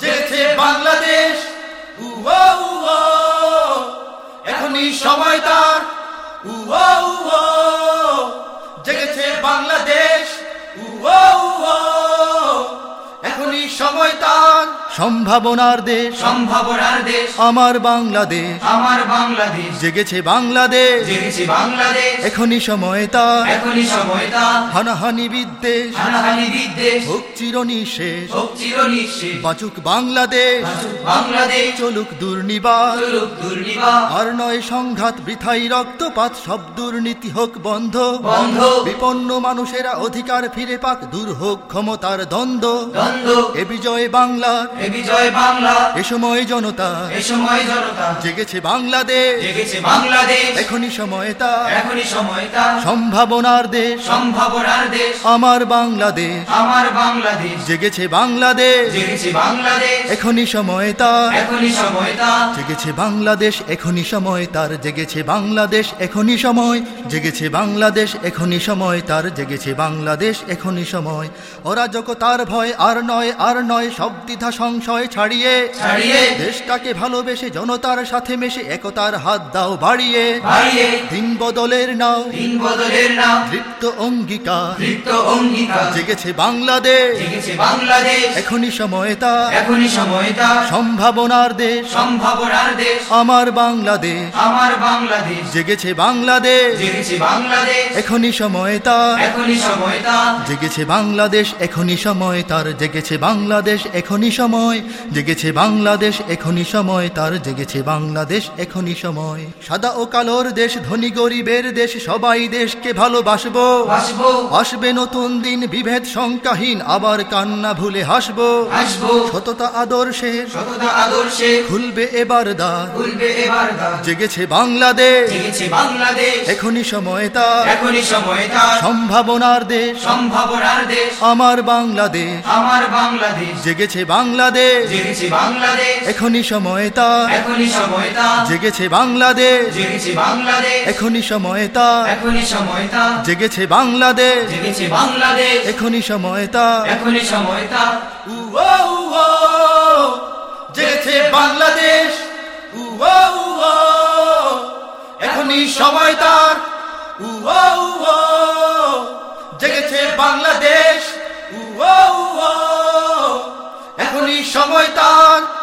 জেগেছে বাংলাদেশ এখনই সময় তার জেগেছে বাংলাদেশ। সম্ভাবনার দেশ সম্ভাবনার দেশ আমার বাংলাদেশ আমার বাংলাদেশ জেগেছে বাংলাদেশ জেগেছে বাংলাদেশ এখনই সময় তার এখনই সময় তা হানাহানি বিদ্বেষ হানাহানি বিদ্বেষ হোক চিরনিশেষ হোক চির নিঃশেষ বাঁচুক বাংলাদেশ বাংলাদেশ চলুক দুর্নিবার চলুক দুর্নিবার আর নয় সংঘাত বৃথাই রক্তপাত সব দুর্নীতি হোক বন্ধ বন্ধ বিপন্ন মানুষেরা অধিকার ফিরে পাক দূর হোক ক্ষমতার দ্বন্দ্ব দ্বন্দ্ব এ বিজয় বাংলা এ বিজয় বাংলা। এ সময় জনতা এ সময় জনতা। জেগেছে বাংলাদেশ। জেগেছে বাংলাদেশ। এখনই সময় তা এখনই সময় তা সম্ভাবনার দেশ। সম্ভাবনার দেশ। আমার বাংলাদেশ। আমার বাংলাদেশ। জেগেছে বাংলাদেশ। জেগেছে বাংলাদেশ। এখনই সময় তা এখনই সময় তা জেগেছে বাংলাদেশ। এখনই সময় তার। জেগেছে বাংলাদেশ। এখনই সময়। জেগেছে বাংলাদেশ। এখনই সময় তার। জেগেছে বাংলাদেশ। এখনই সময়। অরাজক তার ভয় আর নয় আর নয় সব দ্বিধা সংশয় ছাড়িয়ে ছাড়িয়ে দেশটাকে ভালোবেসে জনতার সাথে মেশে একতার হাত দাও বাড়িয়ে বাড়িয়ে দিন বদলের নাও দিন বদলের নাম তৃপ্ত অঙ্গীকার তৃপ্ত অঙ্গীকার। জেগেছে বাংলাদেশ জেগেছে বাংলাদেশ। এখনই সময় তা এখনই সময় তা। সম্ভাবনার দেশ সম্ভাবনার দেশ। আমার বাংলাদেশ আমার বাংলাদেশ। জেগেছে বাংলাদেশ জেগেছে বাংলাদেশ। এখনই সময় তা এখনই সময় তা। জেগেছে বাংলাদেশ এখনই সময় তার জেগেছে বাংলাদেশ এখনই সময় জেগেছে বাংলাদেশ এখনই সময় তার জেগেছে বাংলাদেশ এখনই সময়। সাদা ও কালোর দেশ ধনী গরিবের দেশ সবাই দেশকে ভালোবাসবো। আসব নতুন দিন বিভেদ সংখ্যাহীন আবার কান্না ভুলে হাসবো। সততা আদর্শে। খুলবে এবার দ্বার। বাংলাদেশ। জেগেছে বাংলাদেশ। এখনই সময় তা এখনই সময় তা সম্ভাবনার দেশ। সম্ভাবনার দেশ। আমার বাংলাদেশ। আমার বাংলাদেশ। জেগেছে বাংলাদেশ। জেগেছে বাংলাদেশ। এখনই সময় তা। এখনই সময় তা। জেগেছে বাংলাদেশ। জেগেছে বাংলাদেশ। এখনই সময় তা। এখনই সময় তা। জেগেছে বাংলাদেশ। জেগেছে বাংলাদেশ। এখনই সময় তা। এখনই সময় তা। উও উও জেগেছে বাংলাদেশ। উও উও এখনই সময় তার। উও উও জেগেছে বাংলাদেশ। সময় তার